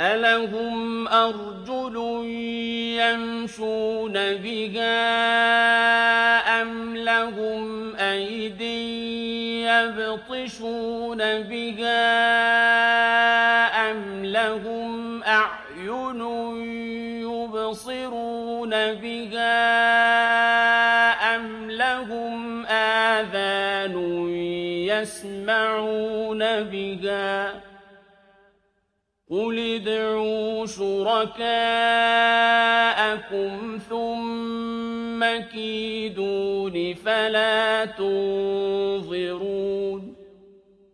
أَلَهُمْ أَرْجُلٌ يَمْشُونَ بِهَا أَمْ لَهُمْ أَيْدٍ يَبْطِشُونَ بِهَا أَمْ لَهُمْ أَعْيُنٌ يُبْصِرُونَ بِهَا أَمْ لَهُمْ آذَانٌ يَسْمَعُونَ بِهَا ۗ قُلِ ادْعُوا شُرَكَاءَكُمْ ثُمَّ كِيدُونِ فَلَا تُنظِرُونِ